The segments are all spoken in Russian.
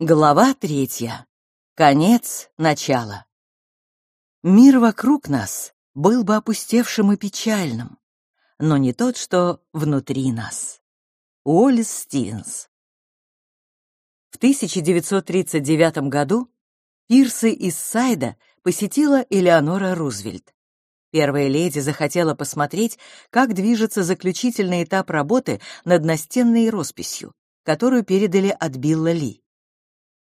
Глава третья. Конец начала. Мир вокруг нас был бы опустевшим и печальным, но не тот, что внутри нас. Уоллес Стивенс. В 1939 году пирсы из Сайда посетила Элеонора Рузвельт. Первая леди захотела посмотреть, как движется заключительный этап работы над настенной росписью, которую передали от Билла Ли.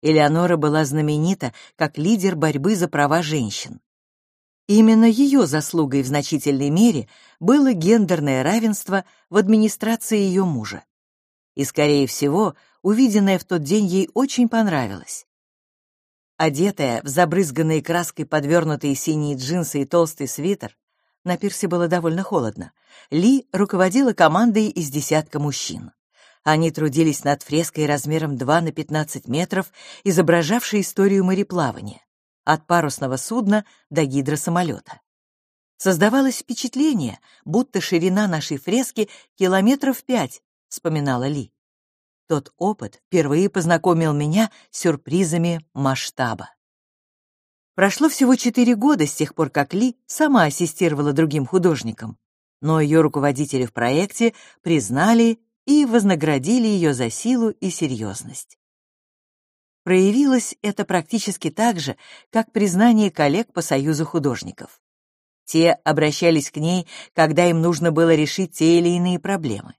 Элеонора была знаменита как лидер борьбы за права женщин. Именно ее заслугой в значительной мере было гендерное равенство в администрации ее мужа. И, скорее всего, увиденное в тот день ей очень понравилось. Одетая в забрызганные краской подвернутые синие джинсы и толстый свитер, на пирсе было довольно холодно, Ли руководила командой из десятка мужчин. Они трудились над фреской размером 2 на 15 метров, изображавшей историю мореплавания, от парусного судна до гидросамолета. Создавалось впечатление, будто ширина нашей фрески километров пять, вспоминала Ли. Тот опыт впервые познакомил меня с сюрпризами масштаба. Прошло всего четыре года с тех пор, как Ли сама ассистировала другим художникам, но ее руководители в проекте признали и вознаградили ее за силу и серьезность. Проявилось это практически так же, как признание коллег по Союзу художников. Те обращались к ней, когда им нужно было решить те или иные проблемы.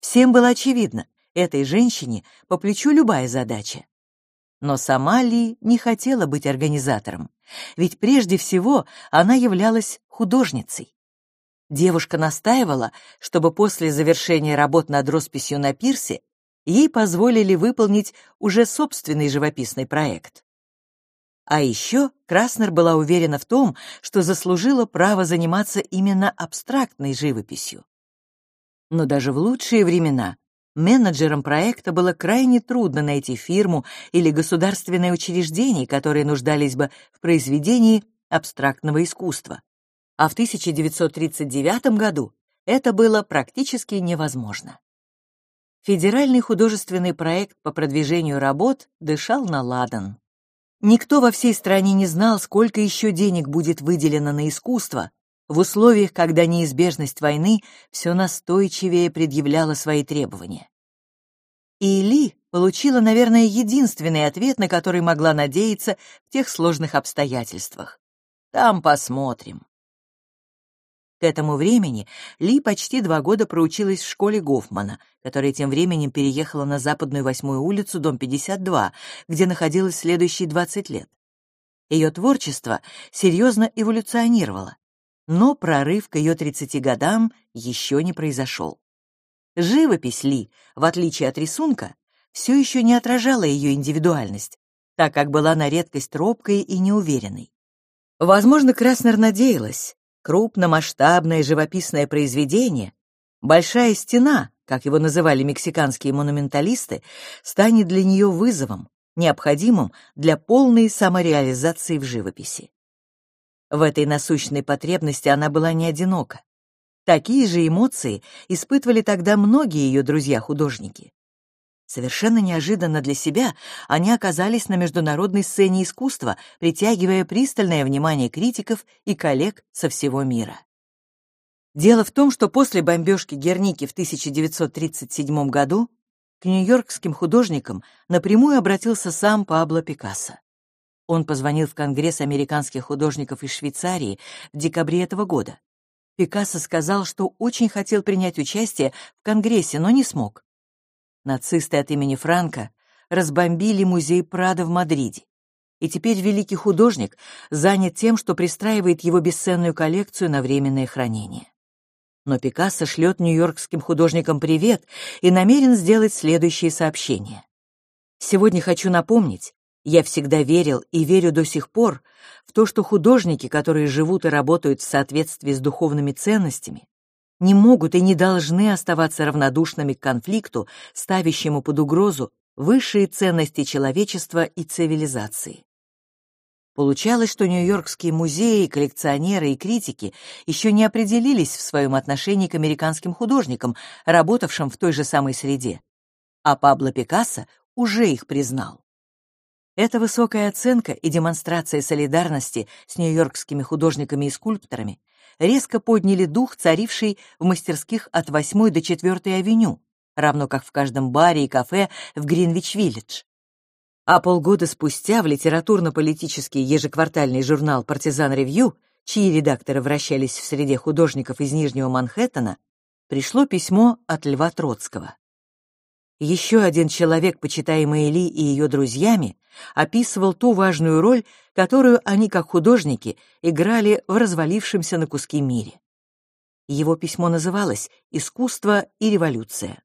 Всем было очевидно, этой женщине по плечу любая задача. Но сама Ли не хотела быть организатором, ведь прежде всего она являлась художницей. Девушка настаивала, чтобы после завершения работ над росписью на пирсе ей позволили выполнить уже собственный живописный проект. А еще Краснер была уверена в том, что заслужила право заниматься именно абстрактной живописью. Но даже в лучшие времена менеджерам проекта было крайне трудно найти фирму или государственное учреждение, которые нуждались бы в произведении абстрактного искусства а в 1939 году это было практически невозможно. Федеральный художественный проект по продвижению работ дышал на ладан. Никто во всей стране не знал, сколько еще денег будет выделено на искусство, в условиях, когда неизбежность войны все настойчивее предъявляла свои требования. И Ли получила, наверное, единственный ответ, на который могла надеяться в тех сложных обстоятельствах. Там посмотрим. К этому времени Ли почти два года проучилась в школе Гофмана, которая тем временем переехала на Западную Восьмую улицу, дом 52, где находилась следующие 20 лет. Ее творчество серьезно эволюционировало, но прорыв к ее 30 годам еще не произошел. Живопись Ли, в отличие от рисунка, все еще не отражала ее индивидуальность, так как была на редкость робкой и неуверенной. Возможно, Краснер надеялась, крупномасштабное живописное произведение, большая стена, как его называли мексиканские монументалисты, станет для нее вызовом, необходимым для полной самореализации в живописи. В этой насущной потребности она была не одинока. Такие же эмоции испытывали тогда многие ее друзья-художники. Совершенно неожиданно для себя они оказались на международной сцене искусства, притягивая пристальное внимание критиков и коллег со всего мира. Дело в том, что после бомбежки Герники в 1937 году к нью-йоркским художникам напрямую обратился сам Пабло Пикассо. Он позвонил в Конгресс американских художников из Швейцарии в декабре этого года. Пикассо сказал, что очень хотел принять участие в Конгрессе, но не смог. Нацисты от имени Франка разбомбили музей Прада в Мадриде. И теперь великий художник занят тем, что пристраивает его бесценную коллекцию на временное хранение. Но Пикассо шлет нью-йоркским художникам привет и намерен сделать следующее сообщение. Сегодня хочу напомнить, я всегда верил и верю до сих пор в то, что художники, которые живут и работают в соответствии с духовными ценностями, не могут и не должны оставаться равнодушными к конфликту, ставящему под угрозу высшие ценности человечества и цивилизации. Получалось, что нью-йоркские музеи, коллекционеры и критики еще не определились в своем отношении к американским художникам, работавшим в той же самой среде. А Пабло Пикассо уже их признал. Эта высокая оценка и демонстрация солидарности с нью-йоркскими художниками и скульпторами резко подняли дух, царивший в мастерских от 8 до 4 авеню, равно как в каждом баре и кафе в Гринвич-Виллидж. А полгода спустя в литературно-политический ежеквартальный журнал «Партизан Ревью», чьи редакторы вращались в среде художников из Нижнего Манхэттена, пришло письмо от Льва Троцкого. Еще один человек, почитаемый Ли и ее друзьями, описывал ту важную роль, которую они, как художники, играли в развалившемся на куски мире. Его письмо называлось «Искусство и революция».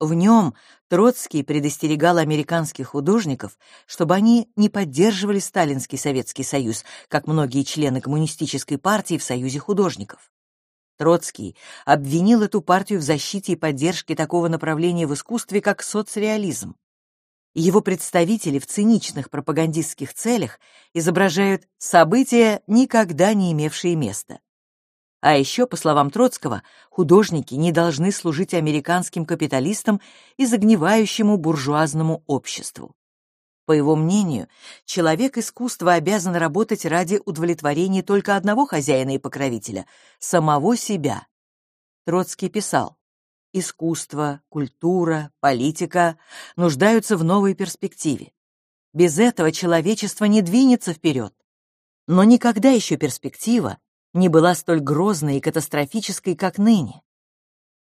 В нем Троцкий предостерегал американских художников, чтобы они не поддерживали Сталинский Советский Союз, как многие члены коммунистической партии в Союзе художников. Троцкий обвинил эту партию в защите и поддержке такого направления в искусстве, как соцреализм. Его представители в циничных пропагандистских целях изображают события, никогда не имевшие места. А еще, по словам Троцкого, художники не должны служить американским капиталистам и загнивающему буржуазному обществу. По его мнению, человек искусства обязан работать ради удовлетворения только одного хозяина и покровителя — самого себя. Троцкий писал, «Искусство, культура, политика нуждаются в новой перспективе. Без этого человечество не двинется вперед. Но никогда еще перспектива не была столь грозной и катастрофической, как ныне.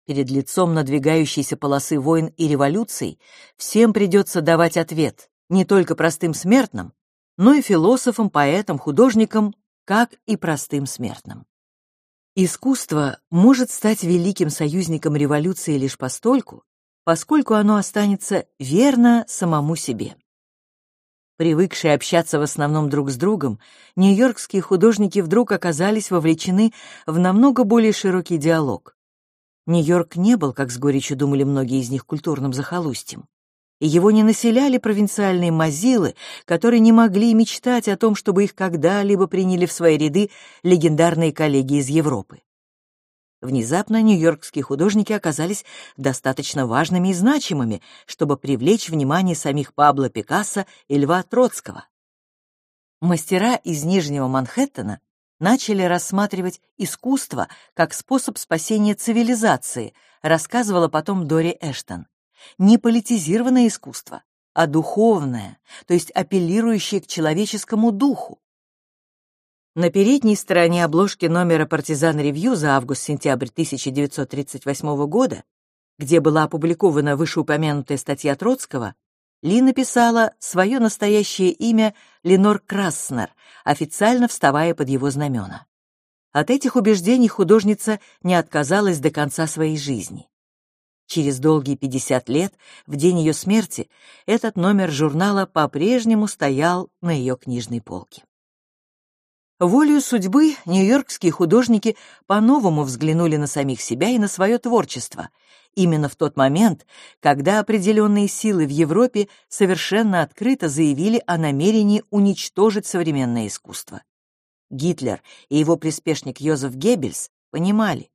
Перед лицом надвигающейся полосы войн и революций всем придется давать ответ, не только простым смертным, но и философам, поэтам, художникам, как и простым смертным. Искусство может стать великим союзником революции лишь постольку, поскольку оно останется верно самому себе. Привыкшие общаться в основном друг с другом, нью-йоркские художники вдруг оказались вовлечены в намного более широкий диалог. Нью-Йорк не был, как с горечью думали многие из них, культурным захолустьем и его не населяли провинциальные мазилы, которые не могли мечтать о том, чтобы их когда-либо приняли в свои ряды легендарные коллеги из Европы. Внезапно нью-йоркские художники оказались достаточно важными и значимыми, чтобы привлечь внимание самих Пабло Пикассо и Льва Троцкого. Мастера из Нижнего Манхэттена начали рассматривать искусство как способ спасения цивилизации, рассказывала потом Дори Эштон не политизированное искусство, а духовное, то есть апеллирующее к человеческому духу. На передней стороне обложки номера «Партизан Ревью» за август-сентябрь 1938 года, где была опубликована вышеупомянутая статья Троцкого, Ли написала свое настоящее имя Ленор Краснер, официально вставая под его знамена. От этих убеждений художница не отказалась до конца своей жизни. Через долгие 50 лет, в день ее смерти, этот номер журнала по-прежнему стоял на ее книжной полке. Волею судьбы нью-йоркские художники по-новому взглянули на самих себя и на свое творчество, именно в тот момент, когда определенные силы в Европе совершенно открыто заявили о намерении уничтожить современное искусство. Гитлер и его приспешник Йозеф Геббельс понимали,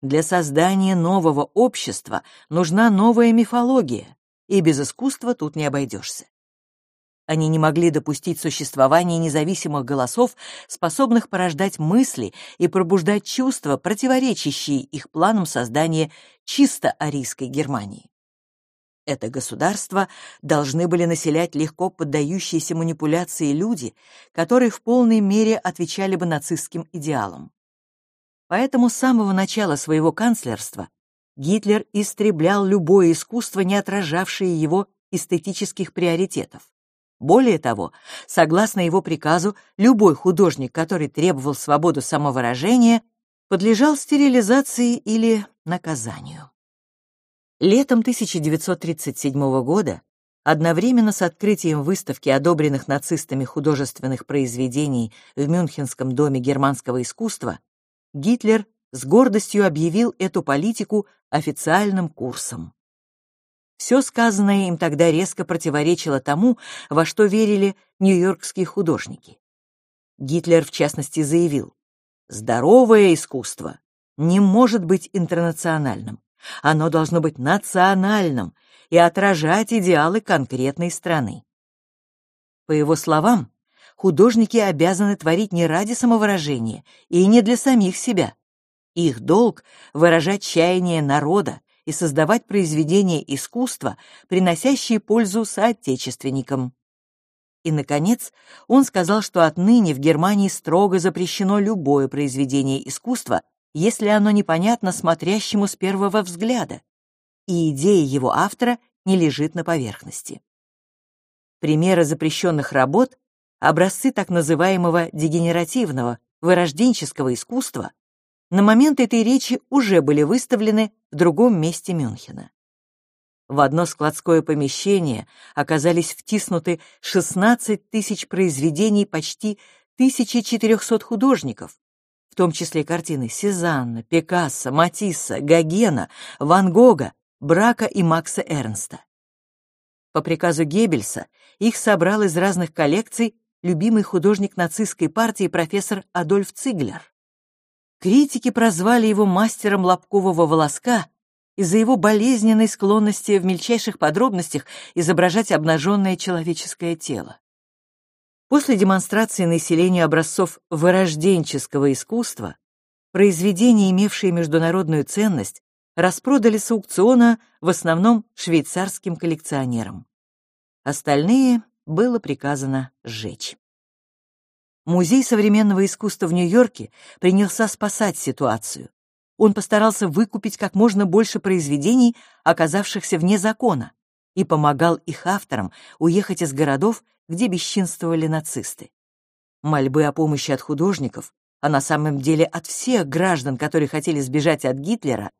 для создания нового общества нужна новая мифология, и без искусства тут не обойдешься. Они не могли допустить существования независимых голосов, способных порождать мысли и пробуждать чувства, противоречащие их планам создания чисто арийской Германии. Это государство должны были населять легко поддающиеся манипуляции люди, которые в полной мере отвечали бы нацистским идеалам. Поэтому с самого начала своего канцлерства Гитлер истреблял любое искусство, не отражавшее его эстетических приоритетов. Более того, согласно его приказу, любой художник, который требовал свободу самовыражения, подлежал стерилизации или наказанию. Летом 1937 года, одновременно с открытием выставки одобренных нацистами художественных произведений в Мюнхенском доме германского искусства, Гитлер с гордостью объявил эту политику официальным курсом. Все сказанное им тогда резко противоречило тому, во что верили нью-йоркские художники. Гитлер, в частности, заявил, «Здоровое искусство не может быть интернациональным. Оно должно быть национальным и отражать идеалы конкретной страны». По его словам, художники обязаны творить не ради самовыражения и не для самих себя. Их долг — выражать чаяние народа и создавать произведения искусства, приносящие пользу соотечественникам. И, наконец, он сказал, что отныне в Германии строго запрещено любое произведение искусства, если оно непонятно смотрящему с первого взгляда, и идея его автора не лежит на поверхности. Примеры запрещенных работ, образцы так называемого дегенеративного, вырожденческого искусства, на момент этой речи уже были выставлены в другом месте Мюнхена. В одно складское помещение оказались втиснуты 16 тысяч произведений почти 1400 художников, в том числе картины Сезанна, Пикассо, Матисса, Гогена, Ван Гога, Брака и Макса Эрнста. По приказу Геббельса их собрал из разных коллекций любимый художник нацистской партии профессор Адольф Циглер. Критики прозвали его мастером лобкового волоска из-за его болезненной склонности в мельчайших подробностях изображать обнаженное человеческое тело. После демонстрации населению образцов вырожденческого искусства произведения, имевшие международную ценность, распродали с аукциона в основном швейцарским коллекционерам. Остальные было приказано сжечь. Музей современного искусства в Нью-Йорке принялся спасать ситуацию он постарался выкупить как можно больше произведений, оказавшихся вне закона, и помогал их авторам уехать из городов, где бесчинствовали нацисты. Мольбы о помощи от художников, а на самом деле от всех граждан, которые хотели сбежать от Гитлера,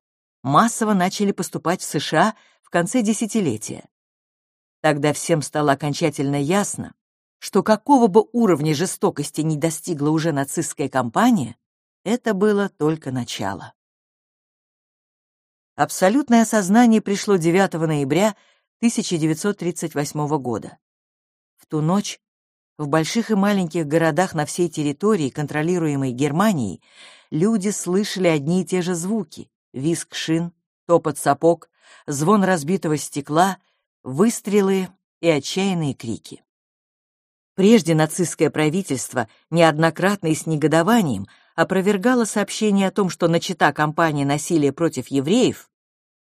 массово начали поступать в США в конце десятилетия. Тогда всем стало окончательно ясно, что какого бы уровня жестокости не достигла уже нацистская кампания, это было только начало. Абсолютное осознание пришло 9 ноября 1938 года. В ту ночь в больших и маленьких городах на всей территории, контролируемой Германией, люди слышали одни и те же звуки — визг шин, топот сапог, звон разбитого стекла, выстрелы и отчаянные крики. Прежде нацистское правительство неоднократно и с негодованием опровергала сообщение о том, что начата кампания насилия против евреев,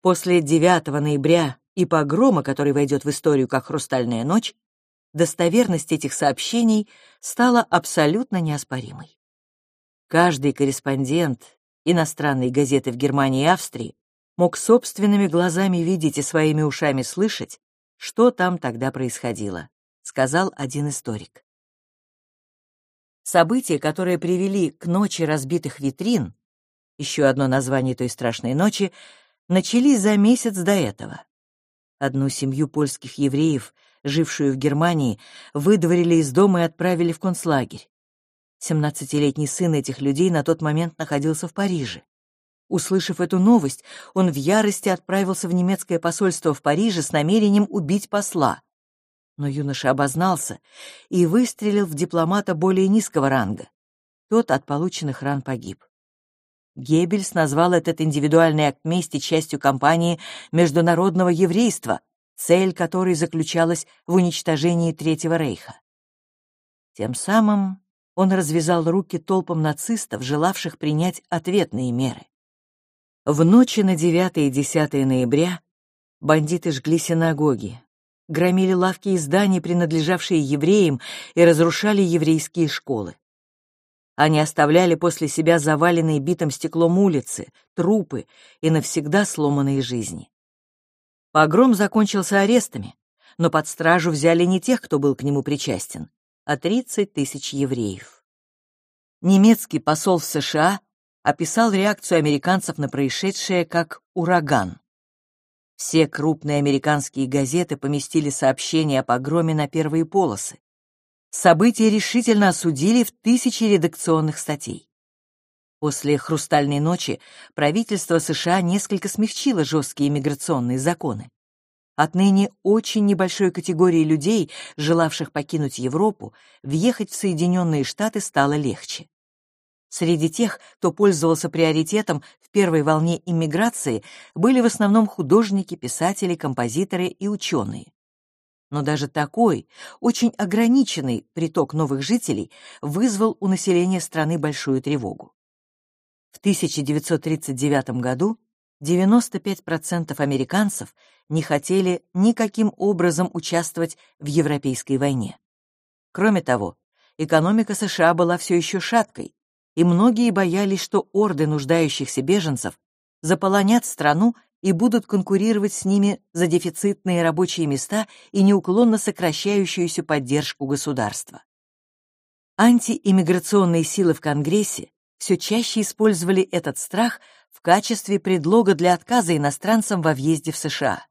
после 9 ноября и погрома, который войдет в историю как «Хрустальная ночь», достоверность этих сообщений стала абсолютно неоспоримой. Каждый корреспондент иностранной газеты в Германии и Австрии мог собственными глазами видеть и своими ушами слышать, что там тогда происходило, сказал один историк. События, которые привели к ночи разбитых витрин, еще одно название той страшной ночи, начались за месяц до этого. Одну семью польских евреев, жившую в Германии, выдворили из дома и отправили в концлагерь. Семнадцатилетний сын этих людей на тот момент находился в Париже. Услышав эту новость, он в ярости отправился в немецкое посольство в Париже с намерением убить посла. Но юноша обознался и выстрелил в дипломата более низкого ранга. Тот от полученных ран погиб. Геббельс назвал этот индивидуальный акт мести частью кампании международного еврейства, цель которой заключалась в уничтожении Третьего Рейха. Тем самым он развязал руки толпам нацистов, желавших принять ответные меры. В ночи на 9 и 10 ноября бандиты жгли синагоги, громили лавки и здания, принадлежавшие евреям, и разрушали еврейские школы. Они оставляли после себя заваленные битым стеклом улицы, трупы и навсегда сломанные жизни. Погром закончился арестами, но под стражу взяли не тех, кто был к нему причастен, а 30 тысяч евреев. Немецкий посол в США описал реакцию американцев на происшедшее как «ураган». Все крупные американские газеты поместили сообщения о погроме на первые полосы. События решительно осудили в тысячи редакционных статей. После «Хрустальной ночи» правительство США несколько смягчило жесткие миграционные законы. Отныне очень небольшой категории людей, желавших покинуть Европу, въехать в Соединенные Штаты стало легче. Среди тех, кто пользовался приоритетом в первой волне иммиграции, были в основном художники, писатели, композиторы и ученые. но даже такой, очень ограниченный приток новых жителей вызвал у населения страны большую тревогу. В 1939 году 95% американцев не хотели никаким образом участвовать в Европейской войне. Кроме того, экономика США была все еще шаткой, и многие боялись, что орды нуждающихся беженцев заполонят страну и будут конкурировать с ними за дефицитные рабочие места и неуклонно сокращающуюся поддержку государства. Антииммиграционные силы в Конгрессе все чаще использовали этот страх в качестве предлога для отказа иностранцам во въезде в США.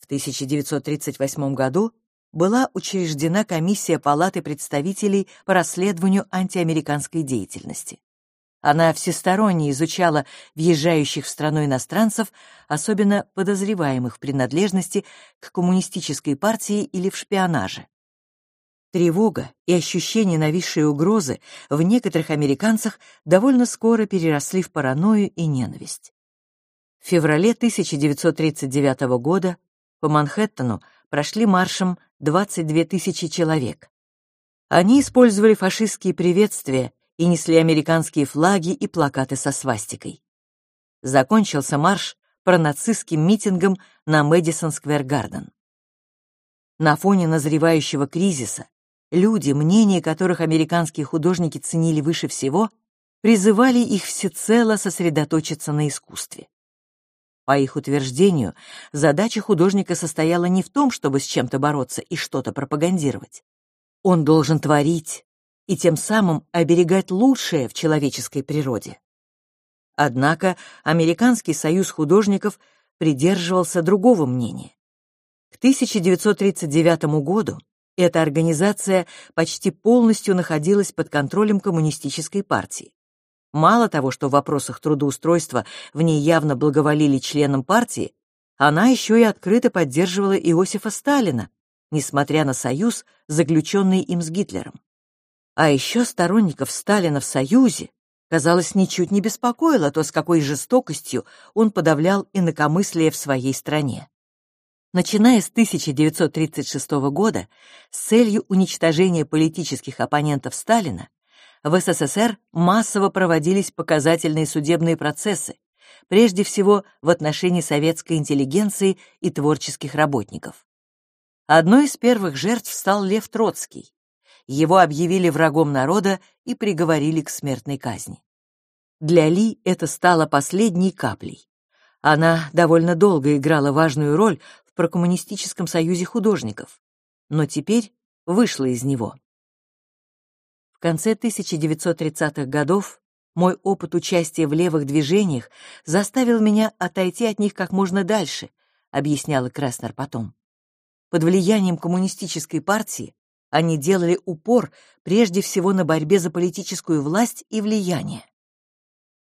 В 1938 году была учреждена комиссия Палаты представителей по расследованию антиамериканской деятельности. Она всесторонне изучала въезжающих в страну иностранцев, особенно подозреваемых в принадлежности к коммунистической партии или в шпионаже. Тревога и ощущение нависшей угрозы в некоторых американцах довольно скоро переросли в паранойю и ненависть. В феврале 1939 года по Манхэттену прошли маршем 22 тысячи человек. Они использовали фашистские приветствия и несли американские флаги и плакаты со свастикой. Закончился марш пронацистским митингом на Мэдисон-сквер-гарден. На фоне назревающего кризиса люди, мнения которых американские художники ценили выше всего, призывали их всецело сосредоточиться на искусстве. По их утверждению, задача художника состояла не в том, чтобы с чем-то бороться и что-то пропагандировать. Он должен творить, и тем самым оберегать лучшее в человеческой природе. Однако Американский союз художников придерживался другого мнения. К 1939 году эта организация почти полностью находилась под контролем коммунистической партии. Мало того, что в вопросах трудоустройства в ней явно благоволили членам партии, она еще и открыто поддерживала Иосифа Сталина, несмотря на союз, заключенный им с Гитлером. А еще сторонников Сталина в Союзе, казалось, ничуть не беспокоило то, с какой жестокостью он подавлял инакомыслие в своей стране. Начиная с 1936 года, с целью уничтожения политических оппонентов Сталина, в СССР массово проводились показательные судебные процессы, прежде всего в отношении советской интеллигенции и творческих работников. Одной из первых жертв стал Лев Троцкий, его объявили врагом народа и приговорили к смертной казни. Для Ли это стало последней каплей. Она довольно долго играла важную роль в прокоммунистическом союзе художников, но теперь вышла из него. В конце 1930-х годов мой опыт участия в левых движениях заставил меня отойти от них как можно дальше, объясняла Краснер потом. Под влиянием коммунистической партии они делали упор прежде всего на борьбе за политическую власть и влияние.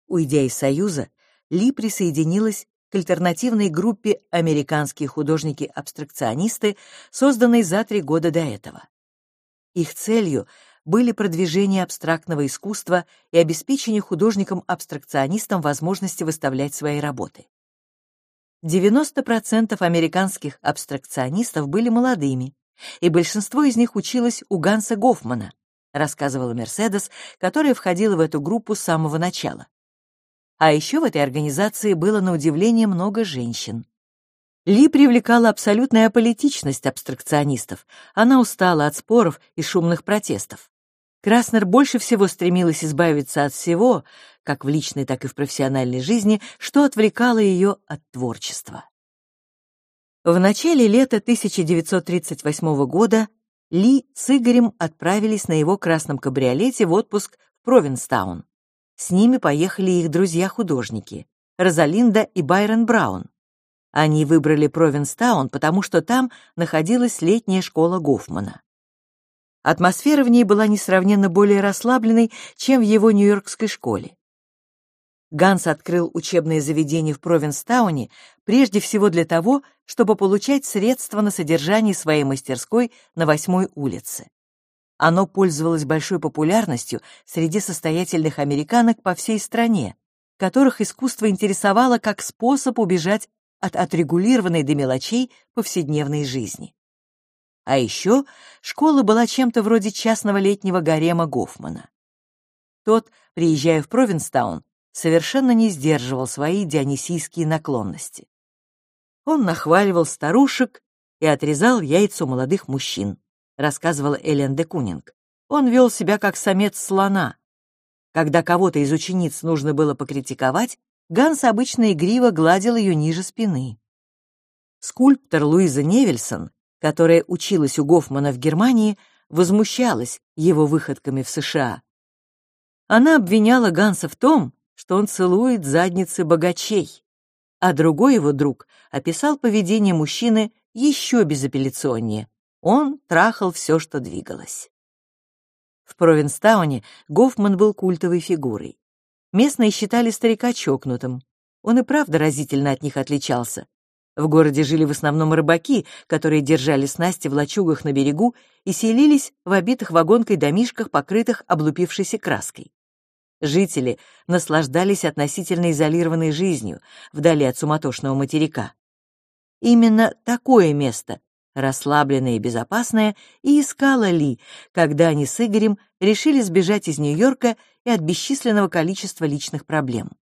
Уйдя из Союза, Ли присоединилась к альтернативной группе «Американские художники-абстракционисты», созданной за три года до этого. Их целью были продвижение абстрактного искусства и обеспечение художникам-абстракционистам возможности выставлять свои работы. 90% американских абстракционистов были молодыми, и большинство из них училось у Ганса Гофмана, рассказывала Мерседес, которая входила в эту группу с самого начала. А еще в этой организации было на удивление много женщин. Ли привлекала абсолютная аполитичность абстракционистов. Она устала от споров и шумных протестов. Краснер больше всего стремилась избавиться от всего, как в личной, так и в профессиональной жизни, что отвлекало ее от творчества. В начале лета 1938 года Ли с Игорем отправились на его красном кабриолете в отпуск в Провинстаун. С ними поехали их друзья-художники Розалинда и Байрон Браун. Они выбрали Провинстаун, потому что там находилась летняя школа Гофмана. Атмосфера в ней была несравненно более расслабленной, чем в его нью-йоркской школе. Ганс открыл учебное заведение в Провинстауне прежде всего для того, чтобы получать средства на содержание своей мастерской на Восьмой улице. Оно пользовалось большой популярностью среди состоятельных американок по всей стране, которых искусство интересовало как способ убежать от отрегулированной до мелочей повседневной жизни. А еще школа была чем-то вроде частного летнего гарема Гофмана. Тот, приезжая в Провинстаун, совершенно не сдерживал свои дионисийские наклонности. Он нахваливал старушек и отрезал яйца у молодых мужчин, рассказывала Элен де Кунинг. Он вел себя как самец слона. Когда кого-то из учениц нужно было покритиковать, Ганс обычно игриво гладил ее ниже спины. Скульптор Луиза Невельсон, которая училась у Гофмана в Германии, возмущалась его выходками в США. Она обвиняла Ганса в том, что он целует задницы богачей, а другой его друг описал поведение мужчины еще безапелляционнее. Он трахал все, что двигалось. В Провинстауне Гофман был культовой фигурой. Местные считали старика чокнутым. Он и правда разительно от них отличался. В городе жили в основном рыбаки, которые держали снасти в лачугах на берегу и селились в обитых вагонкой домишках, покрытых облупившейся краской. Жители наслаждались относительно изолированной жизнью вдали от суматошного материка. Именно такое место, расслабленное и безопасное, и искала Ли, когда они с Игорем решили сбежать из Нью-Йорка и от бесчисленного количества личных проблем.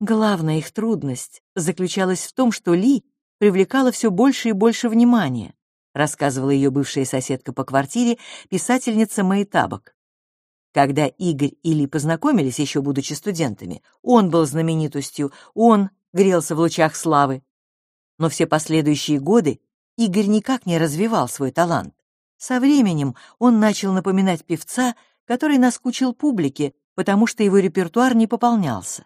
Главная их трудность заключалась в том, что Ли привлекала все больше и больше внимания, рассказывала ее бывшая соседка по квартире, писательница Мэй Табак. Когда Игорь и Ли познакомились, еще будучи студентами, он был знаменитостью, он грелся в лучах славы. Но все последующие годы Игорь никак не развивал свой талант. Со временем он начал напоминать певца, который наскучил публике, потому что его репертуар не пополнялся.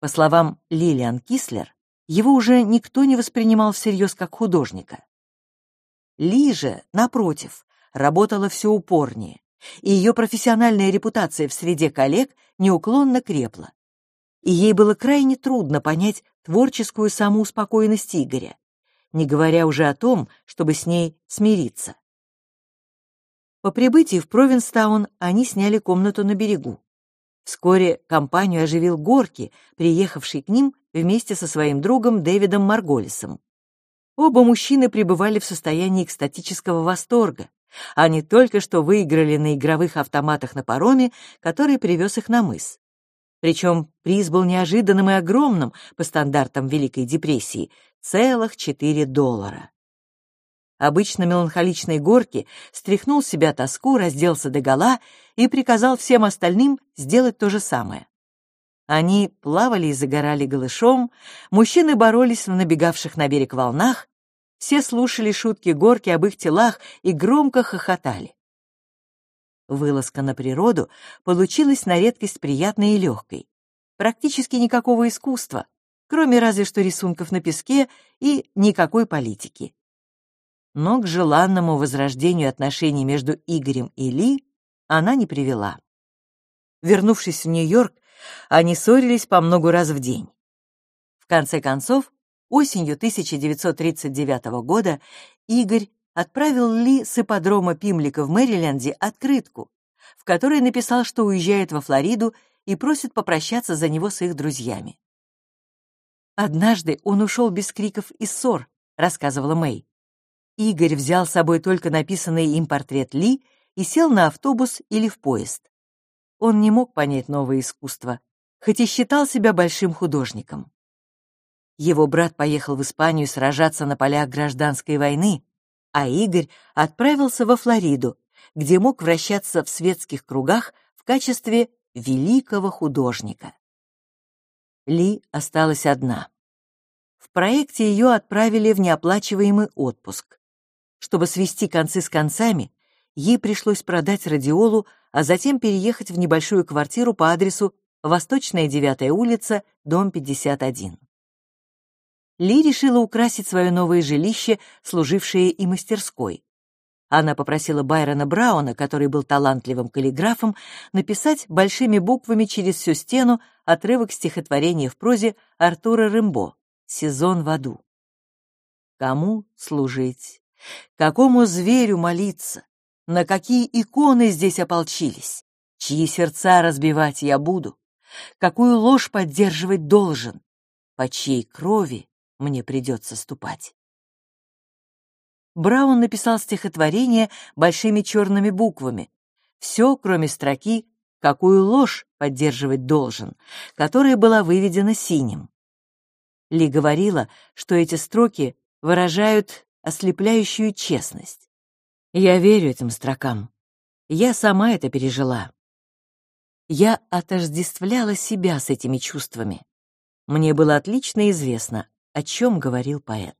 По словам Лилиан Кислер, его уже никто не воспринимал всерьез как художника. Ли же, напротив, работала все упорнее, и ее профессиональная репутация в среде коллег неуклонно крепла. И ей было крайне трудно понять творческую самоуспокоенность Игоря, не говоря уже о том, чтобы с ней смириться. По прибытии в Провинстаун они сняли комнату на берегу. Вскоре компанию оживил Горки, приехавший к ним вместе со своим другом Дэвидом Марголисом. Оба мужчины пребывали в состоянии экстатического восторга. Они только что выиграли на игровых автоматах на пароме, который привез их на мыс. Причем приз был неожиданным и огромным по стандартам Великой депрессии — целых 4 доллара обычно меланхоличной горки, стряхнул с себя тоску, разделся догола и приказал всем остальным сделать то же самое. Они плавали и загорали голышом, мужчины боролись в набегавших на берег волнах, все слушали шутки горки об их телах и громко хохотали. Вылазка на природу получилась на редкость приятной и легкой. Практически никакого искусства, кроме разве что рисунков на песке и никакой политики но к желанному возрождению отношений между Игорем и Ли она не привела. Вернувшись в Нью-Йорк, они ссорились по много раз в день. В конце концов, осенью 1939 года Игорь отправил Ли с ипподрома Пимлика в Мэриленде открытку, в которой написал, что уезжает во Флориду и просит попрощаться за него с их друзьями. «Однажды он ушел без криков и ссор», — рассказывала Мэй. Игорь взял с собой только написанный им портрет Ли и сел на автобус или в поезд. Он не мог понять новое искусство, хоть и считал себя большим художником. Его брат поехал в Испанию сражаться на полях гражданской войны, а Игорь отправился во Флориду, где мог вращаться в светских кругах в качестве великого художника. Ли осталась одна. В проекте ее отправили в неоплачиваемый отпуск. Чтобы свести концы с концами, ей пришлось продать радиолу, а затем переехать в небольшую квартиру по адресу Восточная 9 улица, дом 51. Ли решила украсить свое новое жилище, служившее и мастерской. Она попросила Байрона Брауна, который был талантливым каллиграфом, написать большими буквами через всю стену отрывок стихотворения в прозе Артура Рымбо «Сезон в аду». Кому служить? Какому зверю молиться? На какие иконы здесь ополчились? Чьи сердца разбивать я буду? Какую ложь поддерживать должен? По чьей крови мне придется ступать? Браун написал стихотворение большими черными буквами. Все, кроме строки «Какую ложь поддерживать должен», которая была выведена синим. Ли говорила, что эти строки выражают ослепляющую честность. Я верю этим строкам. Я сама это пережила. Я отождествляла себя с этими чувствами. Мне было отлично известно, о чем говорил поэт.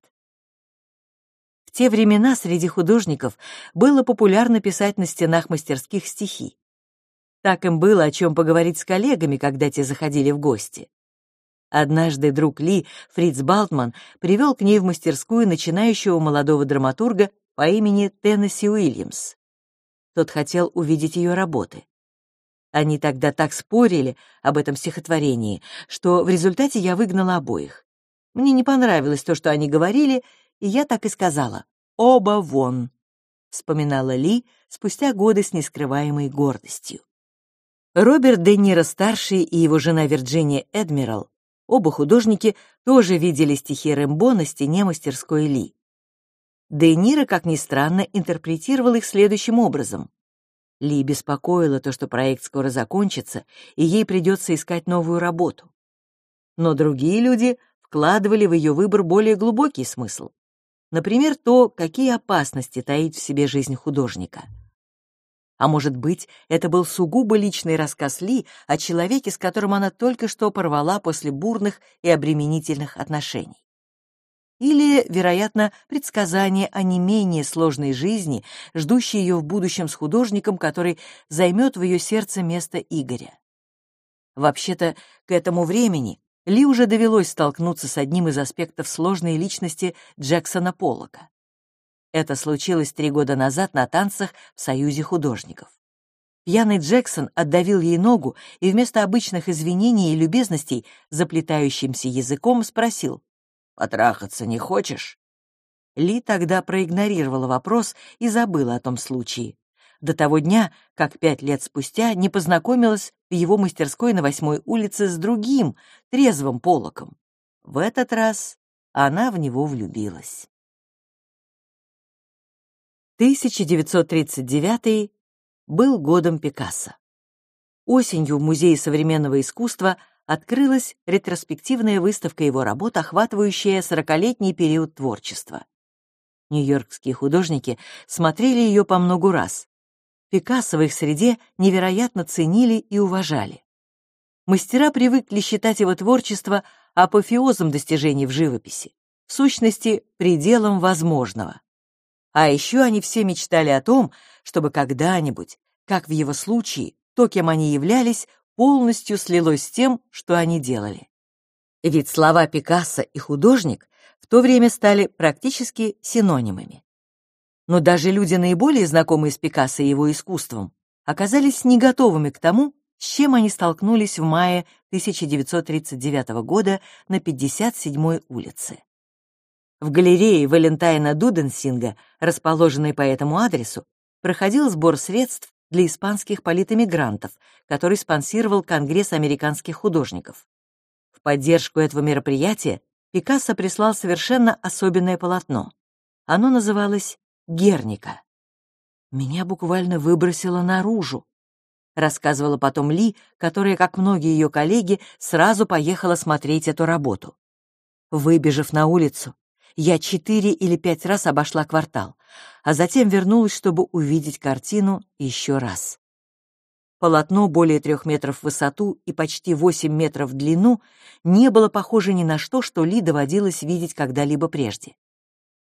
В те времена среди художников было популярно писать на стенах мастерских стихи. Так им было о чем поговорить с коллегами, когда те заходили в гости. Однажды друг Ли, Фриц Балтман, привел к ней в мастерскую начинающего молодого драматурга по имени Теннесси Уильямс. Тот хотел увидеть ее работы. Они тогда так спорили об этом стихотворении, что в результате я выгнала обоих. Мне не понравилось то, что они говорили, и я так и сказала «Оба вон», — вспоминала Ли спустя годы с нескрываемой гордостью. Роберт Де Ниро-старший и его жена Вирджиния Эдмирал, оба художники, тоже видели стихи Рэмбо на стене мастерской Ли. Де Ниро, как ни странно, интерпретировал их следующим образом. Ли беспокоило то, что проект скоро закончится, и ей придется искать новую работу. Но другие люди вкладывали в ее выбор более глубокий смысл. Например, то, какие опасности таит в себе жизнь художника. А может быть, это был сугубо личный рассказ Ли о человеке, с которым она только что порвала после бурных и обременительных отношений. Или, вероятно, предсказание о не менее сложной жизни, ждущей ее в будущем с художником, который займет в ее сердце место Игоря. Вообще-то, к этому времени Ли уже довелось столкнуться с одним из аспектов сложной личности Джексона Поллока. Это случилось три года назад на танцах в Союзе художников. Пьяный Джексон отдавил ей ногу и вместо обычных извинений и любезностей заплетающимся языком спросил «Потрахаться не хочешь?» Ли тогда проигнорировала вопрос и забыла о том случае. До того дня, как пять лет спустя не познакомилась в его мастерской на восьмой улице с другим, трезвым полоком. В этот раз она в него влюбилась. 1939 был годом Пикассо. Осенью в Музее современного искусства открылась ретроспективная выставка его работ, охватывающая сорокалетний период творчества. Нью-Йоркские художники смотрели ее по многу раз. Пикассо в их среде невероятно ценили и уважали. Мастера привыкли считать его творчество апофеозом достижений в живописи, в сущности, пределом возможного. А еще они все мечтали о том, чтобы когда-нибудь, как в его случае, то, кем они являлись, полностью слилось с тем, что они делали. Ведь слова Пикассо и художник в то время стали практически синонимами. Но даже люди, наиболее знакомые с Пикассо и его искусством, оказались не готовыми к тому, с чем они столкнулись в мае 1939 года на 57-й улице. В галерее Валентайна Дуденсинга, расположенной по этому адресу, проходил сбор средств для испанских политэмигрантов, который спонсировал Конгресс американских художников. В поддержку этого мероприятия Пикассо прислал совершенно особенное полотно. Оно называлось «Герника». «Меня буквально выбросило наружу», рассказывала потом Ли, которая, как многие ее коллеги, сразу поехала смотреть эту работу. Выбежав на улицу, я четыре или пять раз обошла квартал, а затем вернулась, чтобы увидеть картину еще раз. Полотно более трех метров в высоту и почти восемь метров в длину не было похоже ни на что, что Ли доводилось видеть когда-либо прежде.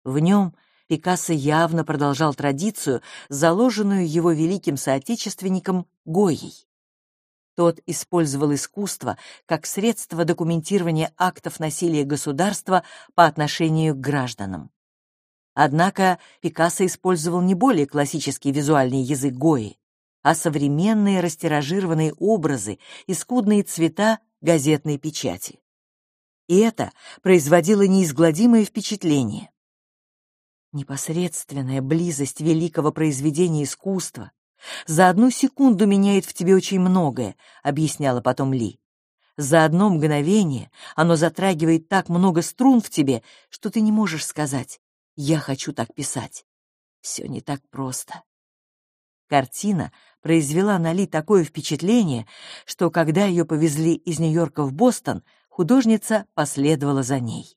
В нем Пикассо явно продолжал традицию, заложенную его великим соотечественником Гойей. Тот использовал искусство как средство документирования актов насилия государства по отношению к гражданам. Однако Пикассо использовал не более классический визуальный язык Гои, а современные растиражированные образы и скудные цвета газетной печати. И это производило неизгладимое впечатление. Непосредственная близость великого произведения искусства за одну секунду меняет в тебе очень многое, объясняла потом Ли. За одно мгновение оно затрагивает так много струн в тебе, что ты не можешь сказать Я хочу так писать. Все не так просто. Картина произвела на Ли такое впечатление, что когда ее повезли из Нью-Йорка в Бостон, художница последовала за ней.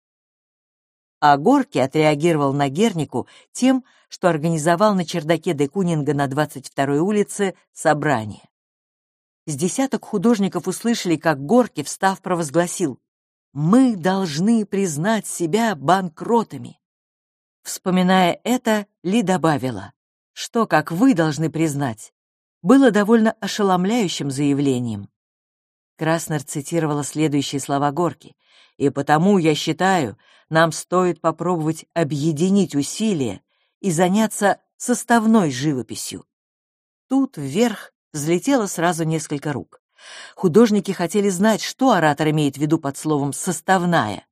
А Горки отреагировал на Гернику тем, что организовал на чердаке Декунинга на 22-й улице собрание. С десяток художников услышали, как Горки, встав, провозгласил «Мы должны признать себя банкротами». Вспоминая это, Ли добавила, что, как вы должны признать, было довольно ошеломляющим заявлением. Краснер цитировала следующие слова Горки. «И потому, я считаю, нам стоит попробовать объединить усилия и заняться составной живописью». Тут вверх взлетело сразу несколько рук. Художники хотели знать, что оратор имеет в виду под словом «составная».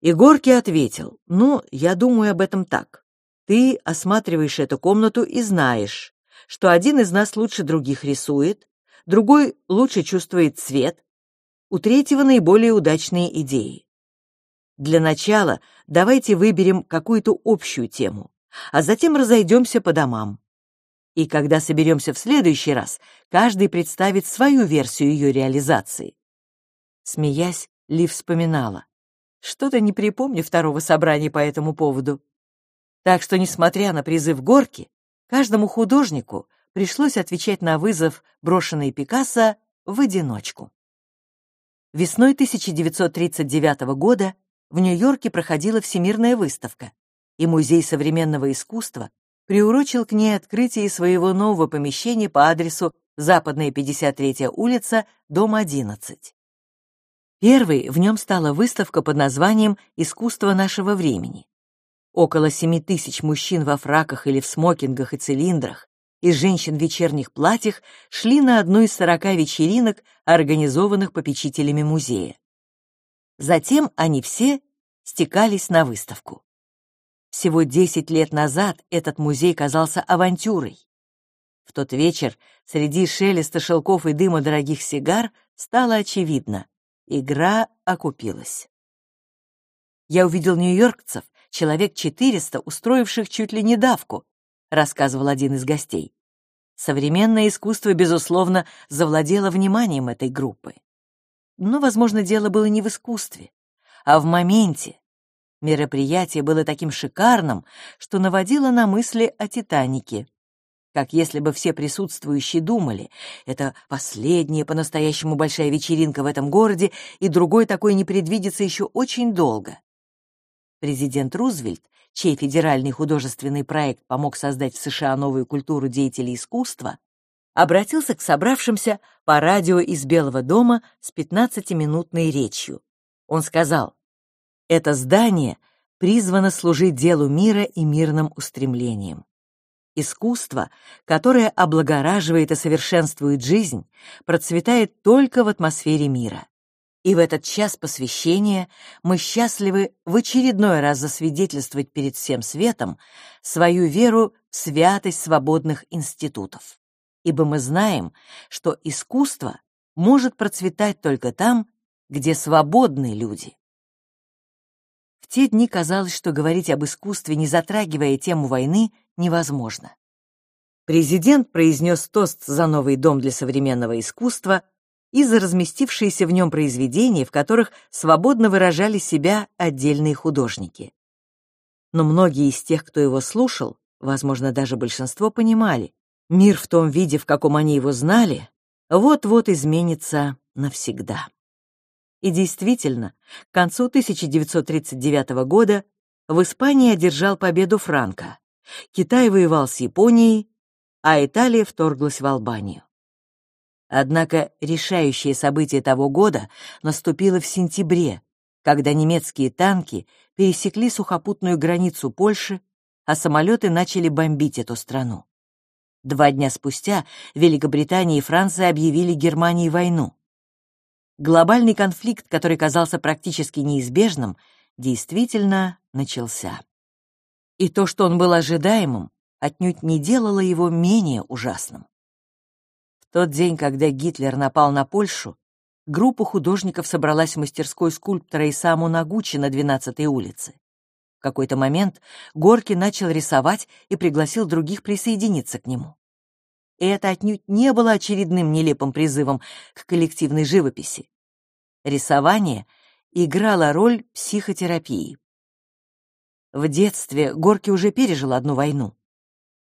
И Горки ответил, «Ну, я думаю об этом так. Ты осматриваешь эту комнату и знаешь, что один из нас лучше других рисует, другой лучше чувствует цвет, у третьего наиболее удачные идеи. Для начала давайте выберем какую-то общую тему, а затем разойдемся по домам. И когда соберемся в следующий раз, каждый представит свою версию ее реализации. Смеясь, Ли вспоминала. Что-то не припомню второго собрания по этому поводу. Так что, несмотря на призыв Горки, каждому художнику пришлось отвечать на вызов, брошенный Пикассо, в одиночку. Весной 1939 года в Нью-Йорке проходила Всемирная выставка, и Музей современного искусства приурочил к ней открытие своего нового помещения по адресу Западная 53-я улица, дом 11. Первой в нем стала выставка под названием «Искусство нашего времени». Около семи тысяч мужчин во фраках или в смокингах и цилиндрах и женщин в вечерних платьях шли на одну из сорока вечеринок, организованных попечителями музея. Затем они все стекались на выставку. Всего десять лет назад этот музей казался авантюрой. В тот вечер среди шелеста шелков и дыма дорогих сигар стало очевидно — игра окупилась. Я увидел нью-йоркцев, человек 400, устроивших чуть ли не давку, рассказывал один из гостей. Современное искусство, безусловно, завладело вниманием этой группы. Но, возможно, дело было не в искусстве, а в моменте. Мероприятие было таким шикарным, что наводило на мысли о «Титанике». Как если бы все присутствующие думали, это последняя по-настоящему большая вечеринка в этом городе, и другой такой не предвидится еще очень долго. Президент Рузвельт, чей федеральный художественный проект помог создать в США новую культуру деятелей искусства, обратился к собравшимся по радио из Белого дома с 15-минутной речью. Он сказал, «Это здание призвано служить делу мира и мирным устремлениям. Искусство, которое облагораживает и совершенствует жизнь, процветает только в атмосфере мира. И в этот час посвящения мы счастливы в очередной раз засвидетельствовать перед всем светом свою веру в святость свободных институтов. Ибо мы знаем, что искусство может процветать только там, где свободны люди. В те дни казалось, что говорить об искусстве, не затрагивая тему войны, невозможно. Президент произнес тост за новый дом для современного искусства и за разместившиеся в нем произведения, в которых свободно выражали себя отдельные художники. Но многие из тех, кто его слушал, возможно, даже большинство понимали, мир в том виде, в каком они его знали, вот-вот изменится навсегда. И действительно, к концу 1939 года в Испании одержал победу Франко, Китай воевал с Японией, а Италия вторглась в Албанию. Однако решающее событие того года наступило в сентябре, когда немецкие танки пересекли сухопутную границу Польши, а самолеты начали бомбить эту страну. Два дня спустя Великобритания и Франция объявили Германии войну. Глобальный конфликт, который казался практически неизбежным, действительно начался. И то, что он был ожидаемым, отнюдь не делало его менее ужасным тот день, когда Гитлер напал на Польшу, группа художников собралась в мастерской скульптора Исаму Нагучи на 12-й улице. В какой-то момент Горки начал рисовать и пригласил других присоединиться к нему. И это отнюдь не было очередным нелепым призывом к коллективной живописи. Рисование играло роль психотерапии. В детстве Горки уже пережил одну войну.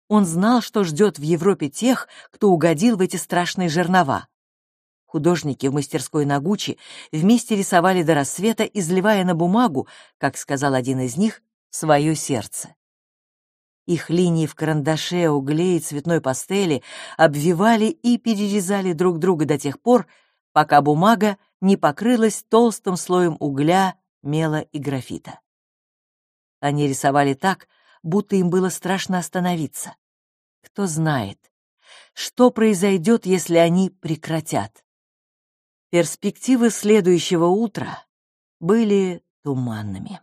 Он знал, что ждет в Европе тех, кто угодил в эти страшные жернова. Художники в мастерской Нагучи вместе рисовали до рассвета, изливая на бумагу, как сказал один из них, свое сердце. Их линии в карандаше, угле и цветной пастели обвивали и перерезали друг друга до тех пор, пока бумага не покрылась толстым слоем угля, мела и графита. Они рисовали так, будто им было страшно остановиться. Кто знает, что произойдет, если они прекратят. Перспективы следующего утра были туманными.